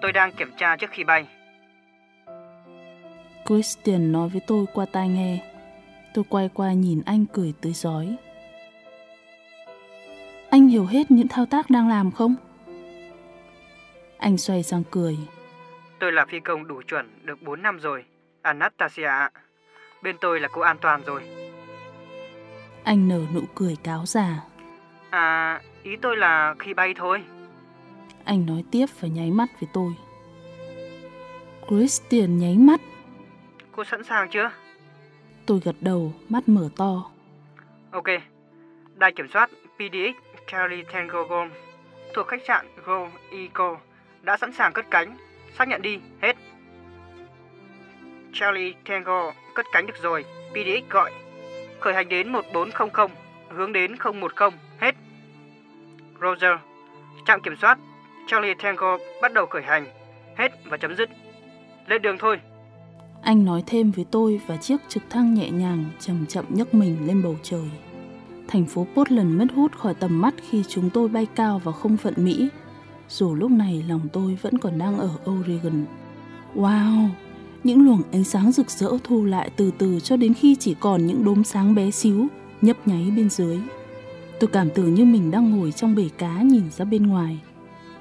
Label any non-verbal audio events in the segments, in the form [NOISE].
Tôi đang kiểm tra trước khi bay. Christian nói với tôi qua tai nghe. Tôi quay qua nhìn anh cười tươi giói. Anh hiểu hết những thao tác đang làm không? Anh xoay sang cười. Tôi là phi công đủ chuẩn được 4 năm rồi. Anastasia ạ. Bên tôi là cô an toàn rồi. Anh nở nụ cười cáo già. À, ý tôi là khi bay thôi. Anh nói tiếp và nháy mắt với tôi. Christian nháy mắt. Cô sẵn sàng chưa? Tôi gật đầu, mắt mở to. Ok. Đài kiểm soát PDX Charlie Tango Golf thuộc khách sạn Go Eco đã sẵn sàng cất cánh. Xác nhận đi, hết. Charlie Tango cất cánh được rồi. PDX gọi. Khởi hành đến 1400, hướng đến 010, hết. Roger. Trạm kiểm soát Charlie Tango bắt đầu khởi hành. Hết và chấm dứt. Lên đường thôi. Anh nói thêm với tôi và chiếc trực thăng nhẹ nhàng, chậm chậm nhấc mình lên bầu trời. Thành phố Portland mất hút khỏi tầm mắt khi chúng tôi bay cao vào không phận Mỹ. Dù lúc này lòng tôi vẫn còn đang ở Oregon. Wow! Những luồng ánh sáng rực rỡ thu lại từ từ cho đến khi chỉ còn những đốm sáng bé xíu, nhấp nháy bên dưới. Tôi cảm tưởng như mình đang ngồi trong bể cá nhìn ra bên ngoài.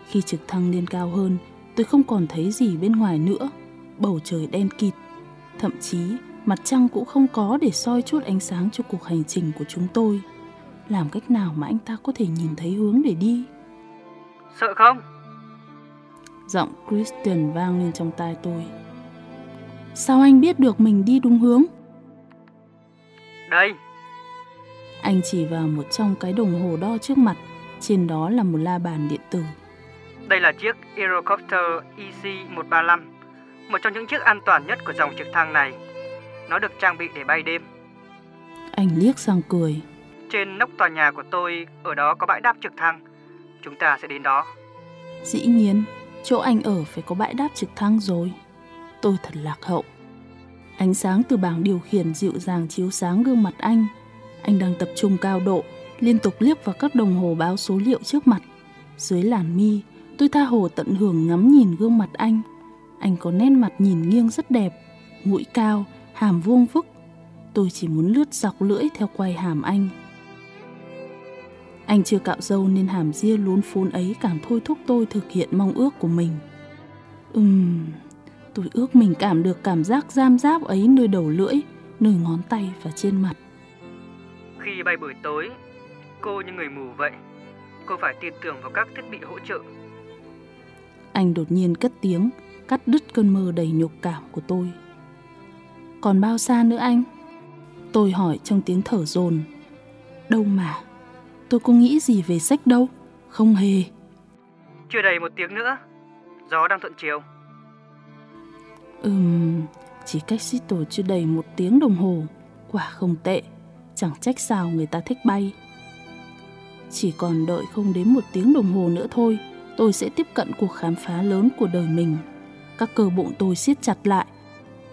Khi trực thăng lên cao hơn, tôi không còn thấy gì bên ngoài nữa. Bầu trời đen kịt. Thậm chí, mặt trăng cũng không có để soi chút ánh sáng cho cuộc hành trình của chúng tôi. Làm cách nào mà anh ta có thể nhìn thấy hướng để đi? Sợ không? Giọng Christian vang lên trong tai tôi. Sao anh biết được mình đi đúng hướng? Đây, Anh chỉ vào một trong cái đồng hồ đo trước mặt, trên đó là một la bàn điện tử. Đây là chiếc Aerocopter E EC-135, một trong những chiếc an toàn nhất của dòng trực thăng này. Nó được trang bị để bay đêm. Anh liếc sang cười. Trên nóc tòa nhà của tôi, ở đó có bãi đáp trực thăng. Chúng ta sẽ đến đó. Dĩ nhiên, chỗ anh ở phải có bãi đáp trực thăng rồi. Tôi thật lạc hậu. Ánh sáng từ bảng điều khiển dịu dàng chiếu sáng gương mặt anh. Anh đang tập trung cao độ, liên tục liếc vào các đồng hồ báo số liệu trước mặt. Dưới làn mi, tôi tha hồ tận hưởng ngắm nhìn gương mặt anh. Anh có nét mặt nhìn nghiêng rất đẹp, mũi cao, hàm vuông vức. Tôi chỉ muốn lướt dọc lưỡi theo quay hàm anh. Anh chưa cạo râu nên hàm ria lún phún ấy càng thôi thúc tôi thực hiện mong ước của mình. Ừm, tôi ước mình cảm được cảm giác giam giáp ấy nơi đầu lưỡi, nơi ngón tay và trên mặt. Khi bay buổi tối, cô như người mù vậy. Cô phải tin tưởng vào các thiết bị hỗ trợ. Anh đột nhiên cất tiếng, cắt đứt cơn mơ đầy nhục cảm của tôi. Còn bao xa nữa anh? Tôi hỏi trong tiếng thở dồn. Đâu mà, tôi có nghĩ gì về sách đâu, không hề. Chưa đầy một tiếng nữa. Gió đang thuận chiều. Ừm, chỉ cách Seattle chưa đầy một tiếng đồng hồ, quả không tệ, chẳng trách sao người ta thích bay. Chỉ còn đợi không đến một tiếng đồng hồ nữa thôi, tôi sẽ tiếp cận cuộc khám phá lớn của đời mình. Các cơ bụng tôi siết chặt lại,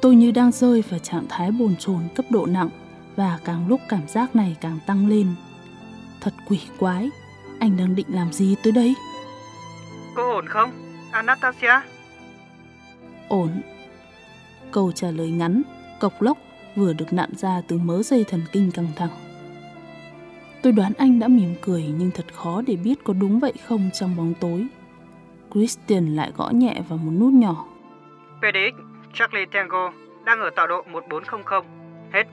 tôi như đang rơi vào trạng thái bồn chồn cấp độ nặng và càng lúc cảm giác này càng tăng lên. Thật quỷ quái, anh đang định làm gì tới đây? Cô ổn không, Anastasia? Ổn. Câu trả lời ngắn, cộc lốc vừa được nặn ra từ mớ dây thần kinh căng thẳng. Tôi đoán anh đã mỉm cười nhưng thật khó để biết có đúng vậy không trong bóng tối. Christian lại gõ nhẹ vào một nút nhỏ. PDX Charlie Tango đang ở tọa độ 1400. Hết.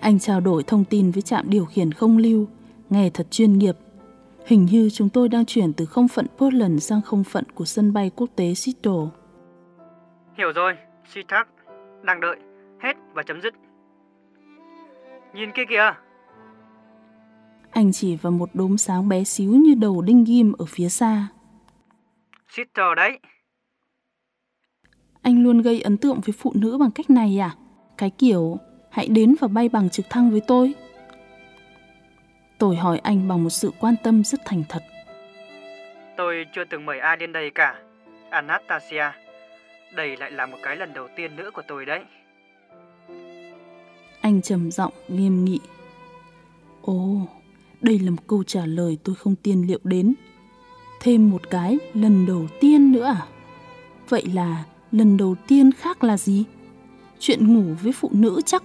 Anh trao đổi thông tin với trạm điều khiển không lưu, nghe thật chuyên nghiệp. Hình như chúng tôi đang chuyển từ không phận Portland sang không phận của sân bay quốc tế Seattle. Hiểu rồi, Sitak. Đang đợi. Hết và chấm dứt. Nhìn kia kìa. Anh chỉ vào một đốm sáng bé xíu như đầu đinh ghim ở phía xa. Sitter đấy. Anh luôn gây ấn tượng với phụ nữ bằng cách này à? Cái kiểu, hãy đến và bay bằng trực thăng với tôi. Tôi hỏi anh bằng một sự quan tâm rất thành thật. Tôi chưa từng mời ai đến đây cả. Anastasia, đây lại là một cái lần đầu tiên nữa của tôi đấy. Anh trầm giọng nghiêm nghị. Ồ, đây là một câu trả lời tôi không tiên liệu đến. Thêm một cái lần đầu tiên nữa à? Vậy là lần đầu tiên khác là gì? Chuyện ngủ với phụ nữ chắc.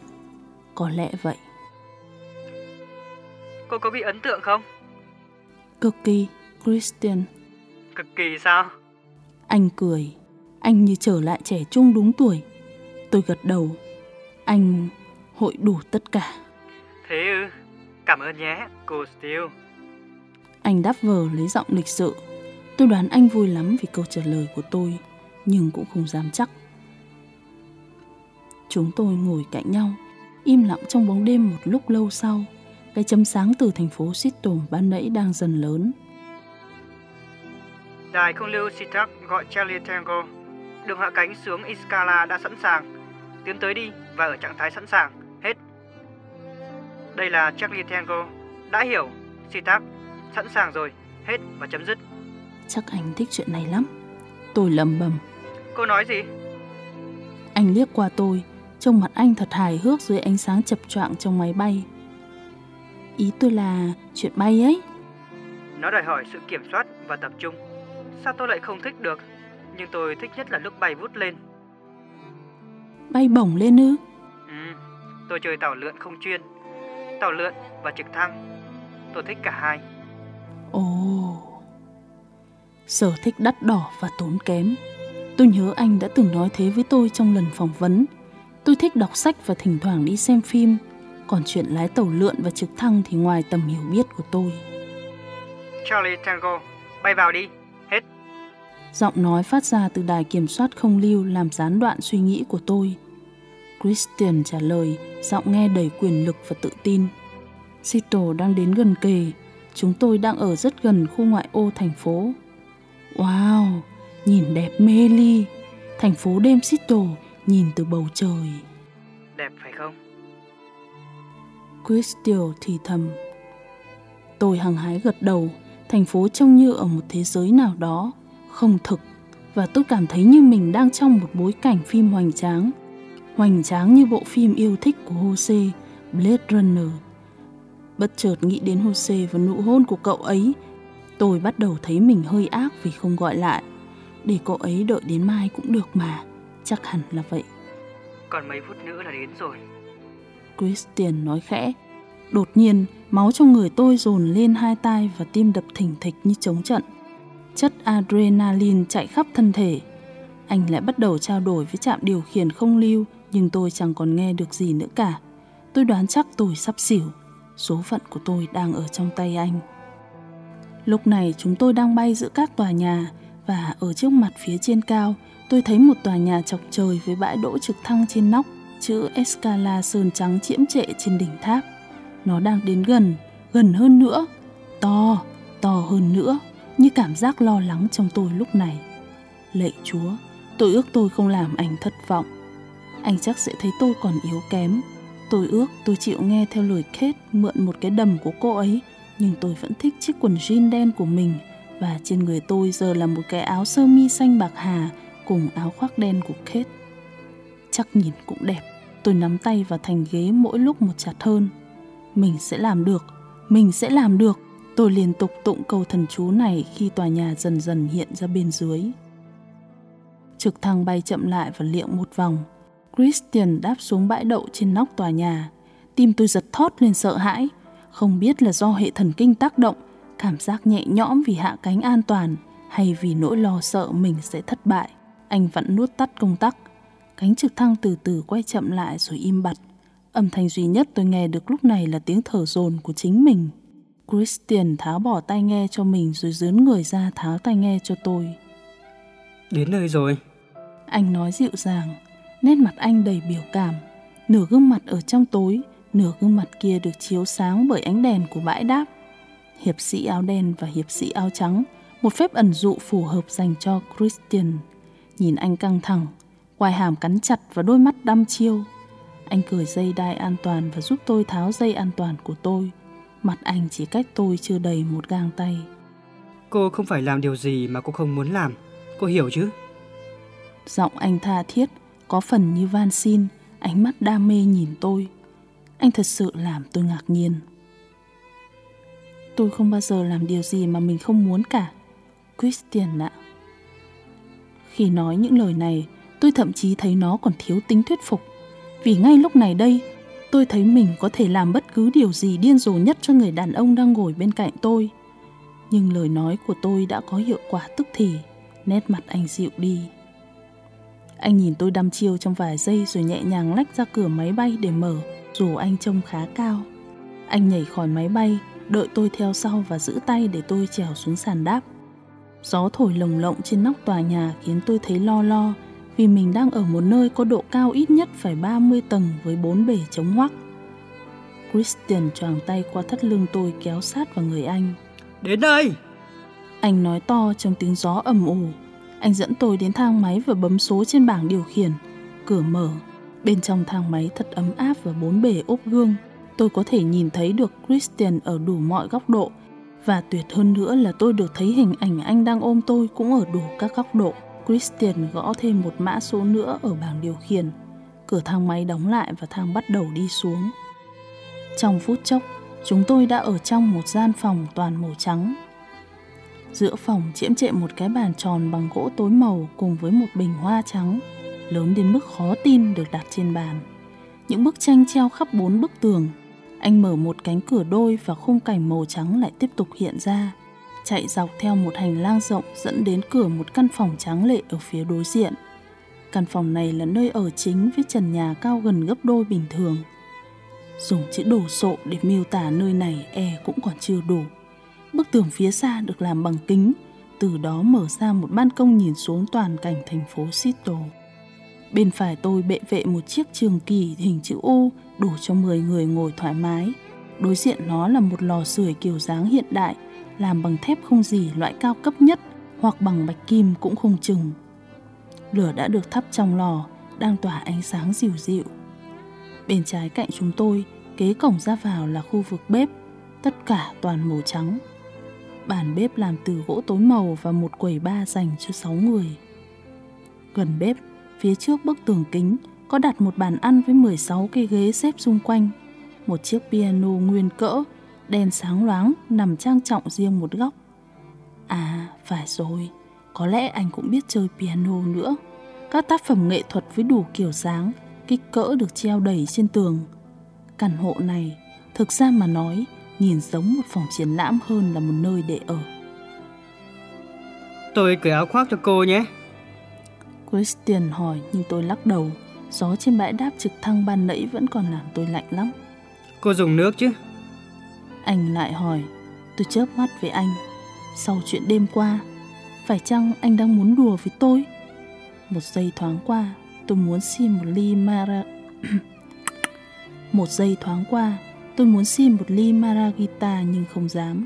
Có lẽ vậy. Cô có bị ấn tượng không? Cực kỳ, Christian. Cực kỳ sao? Anh cười. Anh như trở lại trẻ trung đúng tuổi. Tôi gật đầu. Anh hội đủ tất cả. Thế ư? Cảm ơn nhé, cô Steele. Anh đáp vờ lấy giọng lịch sự. Tôi đoán anh vui lắm vì câu trả lời của tôi, nhưng cũng không dám chắc. Chúng tôi ngồi cạnh nhau, im lặng trong bóng đêm một lúc lâu sau. Cái chấm sáng từ thành phố Seattle ban nãy đang dần lớn. Đài không lưu Sitak gọi Charlie Tango. Đường hạ cánh xuống Iskala đã sẵn sàng. Tiến tới đi và ở trạng thái sẵn sàng. Đây là Charlie Tango. Đã hiểu. Sitak. Sẵn sàng rồi. Hết và chấm dứt. Chắc anh thích chuyện này lắm. Tôi lầm bầm. Cô nói gì? Anh liếc qua tôi, trông mặt anh thật hài hước dưới ánh sáng chập choạng trong máy bay. Ý tôi là chuyện bay ấy. Nó đòi hỏi sự kiểm soát và tập trung. Sao tôi lại không thích được? Nhưng tôi thích nhất là lúc bay vút lên. Bay bổng lên ư? Ừ, tôi chơi tàu lượn không chuyên. Tàu lượn và trực thăng. Tôi thích cả hai. Ồ, sở thích đắt đỏ và tốn kém. Tôi nhớ anh đã từng nói thế với tôi trong lần phỏng vấn. Tôi thích đọc sách và thỉnh thoảng đi xem phim. Còn chuyện lái tàu lượn và trực thăng thì ngoài tầm hiểu biết của tôi. Charlie Tango, bay vào đi. Hết. Giọng nói phát ra từ đài kiểm soát không lưu làm gián đoạn suy nghĩ của tôi. Christian trả lời, giọng nghe đầy quyền lực và tự tin. Seattle đang đến gần kề. Chúng tôi đang ở rất gần khu ngoại ô thành phố. Wow, nhìn đẹp mê ly. Thành phố đêm Seattle nhìn từ bầu trời. Đẹp phải không? Christian thì thầm. Tôi hằng hái gật đầu, thành phố trông như ở một thế giới nào đó, không thực. Và tôi cảm thấy như mình đang trong một bối cảnh phim hoành tráng. Hoành tráng như bộ phim yêu thích của Jose, Blade Runner. Bất chợt nghĩ đến Jose và nụ hôn của cậu ấy, tôi bắt đầu thấy mình hơi ác vì không gọi lại. Để cậu ấy đợi đến mai cũng được mà, chắc hẳn là vậy. Còn mấy phút nữa là đến rồi. Christian nói khẽ. Đột nhiên, máu trong người tôi dồn lên hai tai và tim đập thình thịch như chống trận. Chất adrenaline chạy khắp thân thể. Anh lại bắt đầu trao đổi với trạm điều khiển không lưu, nhưng tôi chẳng còn nghe được gì nữa cả. Tôi đoán chắc tôi sắp xỉu. Số phận của tôi đang ở trong tay anh. Lúc này chúng tôi đang bay giữa các tòa nhà và ở trước mặt phía trên cao, tôi thấy một tòa nhà chọc trời với bãi đỗ trực thăng trên nóc chữ Escala sơn trắng chiếm trệ trên đỉnh tháp. Nó đang đến gần, gần hơn nữa, to, to hơn nữa, như cảm giác lo lắng trong tôi lúc này. Lạy Chúa, tôi ước tôi không làm anh thất vọng. Anh chắc sẽ thấy tôi còn yếu kém. Tôi ước tôi chịu nghe theo lời Kate mượn một cái đầm của cô ấy, nhưng tôi vẫn thích chiếc quần jean đen của mình và trên người tôi giờ là một cái áo sơ mi xanh bạc hà cùng áo khoác đen của Kate. Chắc nhìn cũng đẹp. Tôi nắm tay vào thành ghế mỗi lúc một chặt hơn. Mình sẽ làm được, mình sẽ làm được. Tôi liên tục tụng câu thần chú này khi tòa nhà dần dần hiện ra bên dưới. Trực thăng bay chậm lại và liệng một vòng. Christian đáp xuống bãi đậu trên nóc tòa nhà. Tim tôi giật thót lên sợ hãi. Không biết là do hệ thần kinh tác động, cảm giác nhẹ nhõm vì hạ cánh an toàn hay vì nỗi lo sợ mình sẽ thất bại. Anh vẫn nuốt tắt công tắc Cánh trực thăng từ từ quay chậm lại rồi im bặt. Âm thanh duy nhất tôi nghe được lúc này là tiếng thở dồn của chính mình. Christian tháo bỏ tai nghe cho mình rồi dướn người ra tháo tai nghe cho tôi. Đến nơi rồi. Anh nói dịu dàng, nét mặt anh đầy biểu cảm. Nửa gương mặt ở trong tối, nửa gương mặt kia được chiếu sáng bởi ánh đèn của bãi đáp. Hiệp sĩ áo đen và hiệp sĩ áo trắng, một phép ẩn dụ phù hợp dành cho Christian. Nhìn anh căng thẳng, quai hàm cắn chặt và đôi mắt đăm chiêu. Anh cởi dây đai an toàn và giúp tôi tháo dây an toàn của tôi. Mặt anh chỉ cách tôi chưa đầy một gang tay. Cô không phải làm điều gì mà cô không muốn làm. Cô hiểu chứ? Giọng anh tha thiết, có phần như van xin, ánh mắt đam mê nhìn tôi. Anh thật sự làm tôi ngạc nhiên. Tôi không bao giờ làm điều gì mà mình không muốn cả. Christian ạ. Khi nói những lời này, tôi thậm chí thấy nó còn thiếu tính thuyết phục. Vì ngay lúc này đây, tôi thấy mình có thể làm bất cứ điều gì điên rồ nhất cho người đàn ông đang ngồi bên cạnh tôi. Nhưng lời nói của tôi đã có hiệu quả tức thì, nét mặt anh dịu đi. Anh nhìn tôi đăm chiêu trong vài giây rồi nhẹ nhàng lách ra cửa máy bay để mở, dù anh trông khá cao. Anh nhảy khỏi máy bay, đợi tôi theo sau và giữ tay để tôi trèo xuống sàn đáp. Gió thổi lồng lộng trên nóc tòa nhà khiến tôi thấy lo lo vì mình đang ở một nơi có độ cao ít nhất phải 30 tầng với bốn bể chống hoắc. Christian choàng tay qua thắt lưng tôi kéo sát vào người anh. Đến đây! Anh nói to trong tiếng gió ầm ủ. Anh dẫn tôi đến thang máy và bấm số trên bảng điều khiển. Cửa mở. Bên trong thang máy thật ấm áp và bốn bề ốp gương. Tôi có thể nhìn thấy được Christian ở đủ mọi góc độ. Và tuyệt hơn nữa là tôi được thấy hình ảnh anh đang ôm tôi cũng ở đủ các góc độ. Christian gõ thêm một mã số nữa ở bảng điều khiển. Cửa thang máy đóng lại và thang bắt đầu đi xuống. Trong phút chốc, chúng tôi đã ở trong một gian phòng toàn màu trắng. Giữa phòng chiếm trệ một cái bàn tròn bằng gỗ tối màu cùng với một bình hoa trắng, lớn đến mức khó tin được đặt trên bàn. Những bức tranh treo khắp bốn bức tường. Anh mở một cánh cửa đôi và khung cảnh màu trắng lại tiếp tục hiện ra chạy dọc theo một hành lang rộng dẫn đến cửa một căn phòng trắng lệ ở phía đối diện. Căn phòng này là nơi ở chính với trần nhà cao gần gấp đôi bình thường. Dùng chữ đồ sộ để miêu tả nơi này e cũng còn chưa đủ. Bức tường phía xa được làm bằng kính, từ đó mở ra một ban công nhìn xuống toàn cảnh thành phố Seattle. Bên phải tôi bệ vệ một chiếc trường kỳ hình chữ U đủ cho 10 người ngồi thoải mái. Đối diện nó là một lò sưởi kiểu dáng hiện đại làm bằng thép không gì loại cao cấp nhất hoặc bằng bạch kim cũng không chừng. Lửa đã được thắp trong lò, đang tỏa ánh sáng dịu dịu. Bên trái cạnh chúng tôi, kế cổng ra vào là khu vực bếp, tất cả toàn màu trắng. Bàn bếp làm từ gỗ tối màu và một quầy ba dành cho 6 người. Gần bếp, phía trước bức tường kính, có đặt một bàn ăn với 16 cây ghế xếp xung quanh, một chiếc piano nguyên cỡ đèn sáng loáng nằm trang trọng riêng một góc. À, phải rồi, có lẽ anh cũng biết chơi piano nữa. Các tác phẩm nghệ thuật với đủ kiểu dáng, kích cỡ được treo đầy trên tường. Căn hộ này, thực ra mà nói, nhìn giống một phòng triển lãm hơn là một nơi để ở. Tôi cởi áo khoác cho cô nhé. Christian hỏi nhưng tôi lắc đầu. Gió trên bãi đáp trực thăng ban nãy vẫn còn làm tôi lạnh lắm. Cô dùng nước chứ? Anh lại hỏi Tôi chớp mắt với anh Sau chuyện đêm qua Phải chăng anh đang muốn đùa với tôi Một giây thoáng qua Tôi muốn xin một ly mara [CLEARS THROAT] Một giây thoáng qua Tôi muốn xin một ly maragita nhưng không dám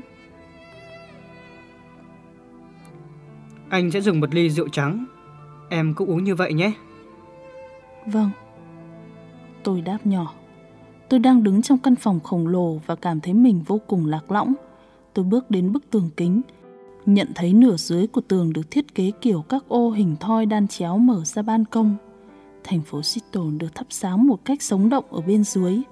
Anh sẽ dùng một ly rượu trắng Em cũng uống như vậy nhé Vâng Tôi đáp nhỏ Tôi đang đứng trong căn phòng khổng lồ và cảm thấy mình vô cùng lạc lõng. Tôi bước đến bức tường kính, nhận thấy nửa dưới của tường được thiết kế kiểu các ô hình thoi đan chéo mở ra ban công. Thành phố Seattle được thắp sáng một cách sống động ở bên dưới.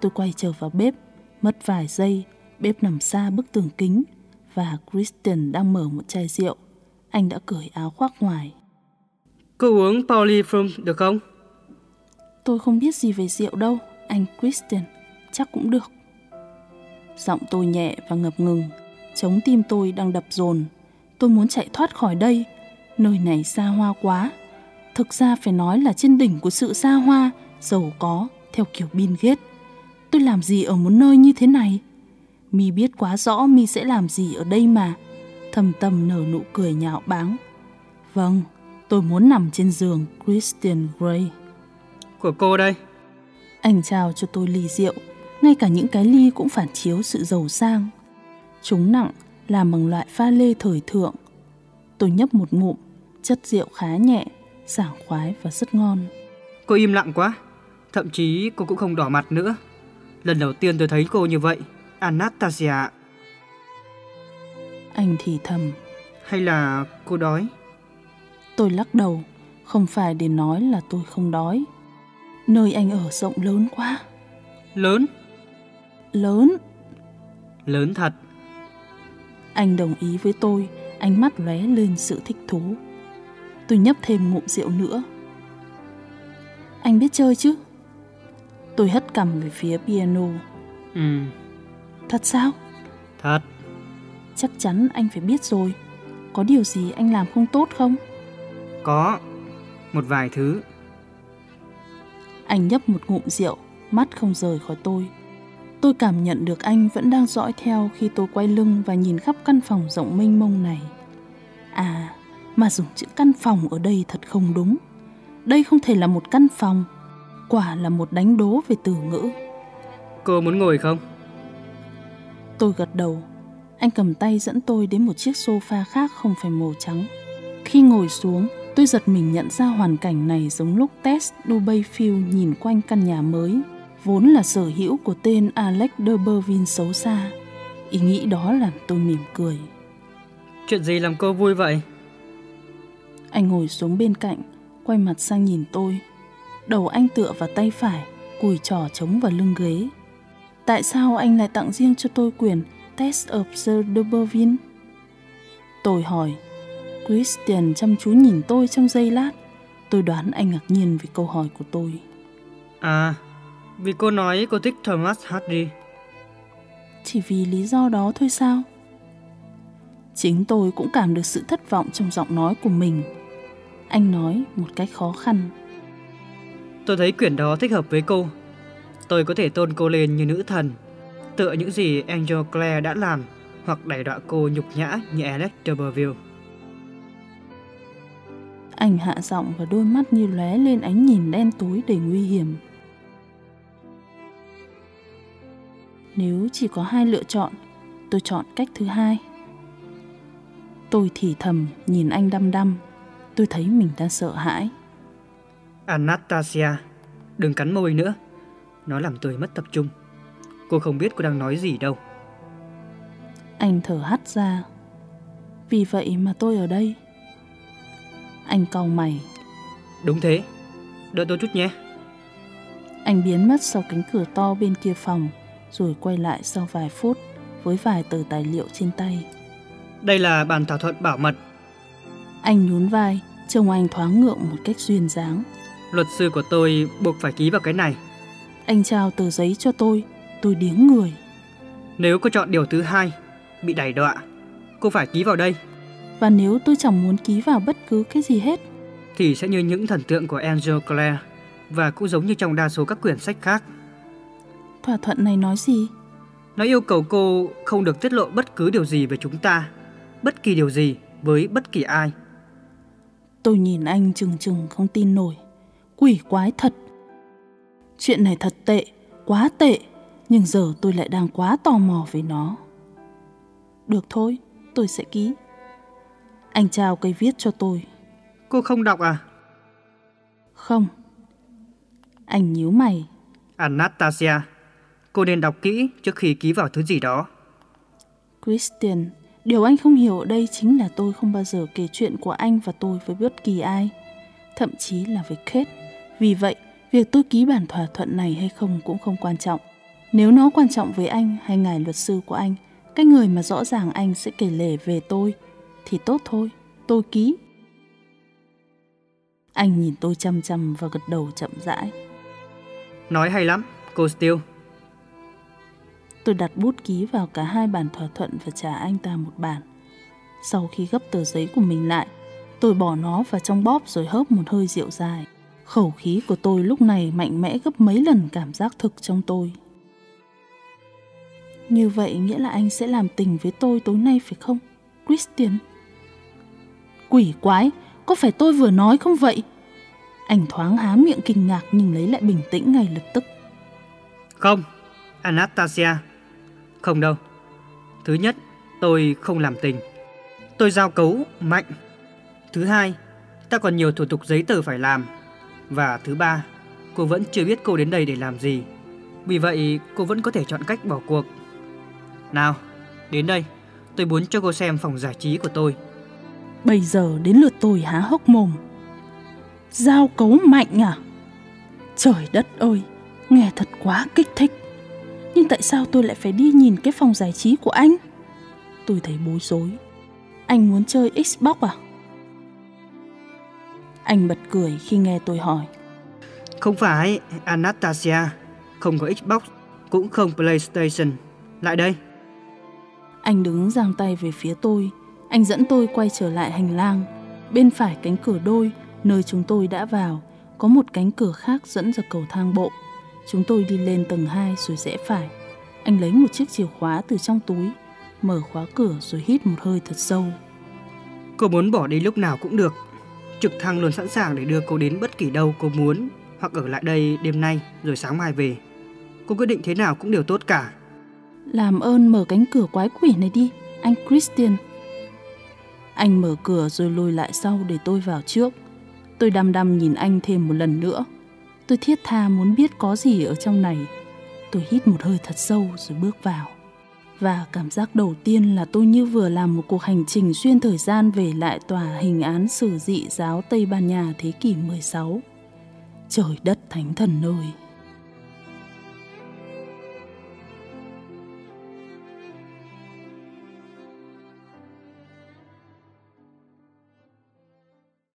Tôi quay trở vào bếp, mất vài giây, bếp nằm xa bức tường kính và Kristen đang mở một chai rượu. Anh đã cởi áo khoác ngoài. Cô uống Polyfrom được không? Tôi không biết gì về rượu đâu, anh Christian, chắc cũng được. Giọng tôi nhẹ và ngập ngừng, chống tim tôi đang đập dồn. Tôi muốn chạy thoát khỏi đây, nơi này xa hoa quá. Thực ra phải nói là trên đỉnh của sự xa hoa, giàu có, theo kiểu Bill Gates. Tôi làm gì ở một nơi như thế này? Mi biết quá rõ Mi sẽ làm gì ở đây mà. Thầm tâm nở nụ cười nhạo báng. Vâng, Tôi muốn nằm trên giường Christian Grey. Của cô đây. Anh trao cho tôi ly rượu, ngay cả những cái ly cũng phản chiếu sự giàu sang. Chúng nặng, làm bằng loại pha lê thời thượng. Tôi nhấp một ngụm, chất rượu khá nhẹ, sảng khoái và rất ngon. Cô im lặng quá. Thậm chí cô cũng không đỏ mặt nữa. Lần đầu tiên tôi thấy cô như vậy. Anastasia. Anh thì thầm. Hay là cô đói? Tôi lắc đầu, không phải để nói là tôi không đói. Nơi anh ở rộng lớn quá. Lớn? Lớn. Lớn thật. Anh đồng ý với tôi, ánh mắt lóe lên sự thích thú. Tôi nhấp thêm ngụm rượu nữa. Anh biết chơi chứ? Tôi hất cằm về phía piano. Ừ. Thật sao? Thật. Chắc chắn anh phải biết rồi. Có điều gì anh làm không tốt không? Có. Một vài thứ. Anh nhấp một ngụm rượu, mắt không rời khỏi tôi. Tôi cảm nhận được anh vẫn đang dõi theo khi tôi quay lưng và nhìn khắp căn phòng rộng mênh mông này. À, mà dùng chữ căn phòng ở đây thật không đúng. Đây không thể là một căn phòng, quả là một đánh đố về từ ngữ. Cô muốn ngồi không? Tôi gật đầu. Anh cầm tay dẫn tôi đến một chiếc sofa khác không phải màu trắng. Khi ngồi xuống, tôi giật mình nhận ra hoàn cảnh này giống lúc Tess Dubayfield nhìn quanh căn nhà mới, vốn là sở hữu của tên Alex D'Urberville xấu xa. Ý nghĩ đó làm tôi mỉm cười. Chuyện gì làm cô vui vậy? Anh ngồi xuống bên cạnh, quay mặt sang nhìn tôi. Đầu anh tựa vào tay phải, cùi trỏ trống vào lưng ghế. Tại sao anh lại tặng riêng cho tôi quyền Test of the D'Urberville? Tôi hỏi. Christian chăm chú nhìn tôi trong giây lát. Tôi đoán anh ngạc nhiên vì câu hỏi của tôi. À, vì cô nói cô thích Thomas Hardy. Chỉ vì lý do đó thôi sao? Chính tôi cũng cảm được sự thất vọng trong giọng nói của mình. Anh nói một cách khó khăn. Tôi thấy quyển đó thích hợp với cô. Tôi có thể tôn cô lên như nữ thần, tựa những gì Angel Clare đã làm hoặc đẩy đọa cô nhục nhã như Alex D'Urberville. Anh hạ giọng và đôi mắt như lóe lên ánh nhìn đen tối đầy nguy hiểm. Nếu chỉ có hai lựa chọn, tôi chọn cách thứ hai. Tôi thì thầm nhìn anh đăm đăm, tôi thấy mình đang sợ hãi. Anastasia, đừng cắn môi nữa. Nó làm tôi mất tập trung. Cô không biết cô đang nói gì đâu. Anh thở hắt ra. Vì vậy mà tôi ở đây. Anh cau mày. Đúng thế. Đợi tôi chút nhé. Anh biến mất sau cánh cửa to bên kia phòng, rồi quay lại sau vài phút với vài tờ tài liệu trên tay. Đây là bản thỏa thuận bảo mật. Anh nhún vai, trông anh thoáng ngượng một cách duyên dáng. Luật sư của tôi buộc phải ký vào cái này. Anh trao tờ giấy cho tôi, tôi điếng người. Nếu cô chọn điều thứ hai, bị đẩy đọa, cô phải ký vào đây. Và nếu tôi chẳng muốn ký vào bất cứ cái gì hết, thì sẽ như những thần tượng của Angel Clare và cũng giống như trong đa số các quyển sách khác. thỏa thuận này nói gì? Nó yêu cầu cô không được tiết lộ bất cứ điều gì về chúng ta, bất kỳ điều gì với bất kỳ ai. Tôi nhìn anh chừng chừng không tin nổi. Quỷ quái thật. Chuyện này thật tệ, quá tệ, nhưng giờ tôi lại đang quá tò mò về nó. Được thôi, tôi sẽ ký. Anh trao cây viết cho tôi. Cô không đọc à? Không. Anh nhíu mày. Anastasia, cô nên đọc kỹ trước khi ký vào thứ gì đó. Christian, điều anh không hiểu ở đây chính là tôi không bao giờ kể chuyện của anh và tôi với bất kỳ ai, thậm chí là với Kate. Vì vậy, việc tôi ký bản thỏa thuận này hay không cũng không quan trọng. Nếu nó quan trọng với anh hay ngài luật sư của anh, cái người mà rõ ràng anh sẽ kể lể về tôi, thì tốt thôi, tôi ký. Anh nhìn tôi chăm chăm và gật đầu chậm rãi. Nói hay lắm, cô Steele. Tôi đặt bút ký vào cả hai bản thỏa thuận và trả anh ta một bản. Sau khi gấp tờ giấy của mình lại, tôi bỏ nó vào trong bóp rồi hớp một hơi rượu dài. Khẩu khí của tôi lúc này mạnh mẽ gấp mấy lần cảm giác thực trong tôi. Như vậy nghĩa là anh sẽ làm tình với tôi tối nay phải không, Christian? Quỷ quái, có phải tôi vừa nói không vậy? Anh thoáng há miệng kinh ngạc nhưng lấy lại bình tĩnh ngay lập tức. Không, Anastasia. Không đâu. Thứ nhất, tôi không làm tình. Tôi giao cấu mạnh. Thứ hai, ta còn nhiều thủ tục giấy tờ phải làm. Và thứ ba, cô vẫn chưa biết cô đến đây để làm gì. Vì vậy, cô vẫn có thể chọn cách bỏ cuộc. Nào, đến đây, tôi muốn cho cô xem phòng giải trí của tôi. Bây giờ đến lượt tôi há hốc mồm. Giao cấu mạnh à? Trời đất ơi, nghe thật quá kích thích. Nhưng tại sao tôi lại phải đi nhìn cái phòng giải trí của anh? Tôi thấy bối rối. Anh muốn chơi Xbox à? Anh bật cười khi nghe tôi hỏi. Không phải, Anastasia. Không có Xbox, cũng không PlayStation. Lại đây. Anh đứng giang tay về phía tôi. Anh dẫn tôi quay trở lại hành lang. Bên phải cánh cửa đôi, nơi chúng tôi đã vào, có một cánh cửa khác dẫn ra cầu thang bộ. Chúng tôi đi lên tầng 2 rồi rẽ phải. Anh lấy một chiếc chìa khóa từ trong túi, mở khóa cửa rồi hít một hơi thật sâu. Cô muốn bỏ đi lúc nào cũng được. Trực thăng luôn sẵn sàng để đưa cô đến bất kỳ đâu cô muốn hoặc ở lại đây đêm nay rồi sáng mai về. Cô quyết định thế nào cũng đều tốt cả. Làm ơn mở cánh cửa quái quỷ này đi, anh Christian. Anh mở cửa rồi lùi lại sau để tôi vào trước. Tôi đăm đăm nhìn anh thêm một lần nữa. Tôi thiết tha muốn biết có gì ở trong này. Tôi hít một hơi thật sâu rồi bước vào. Và cảm giác đầu tiên là tôi như vừa làm một cuộc hành trình xuyên thời gian về lại tòa hình án sử dị giáo Tây Ban Nha thế kỷ 16. Trời đất thánh thần ơi!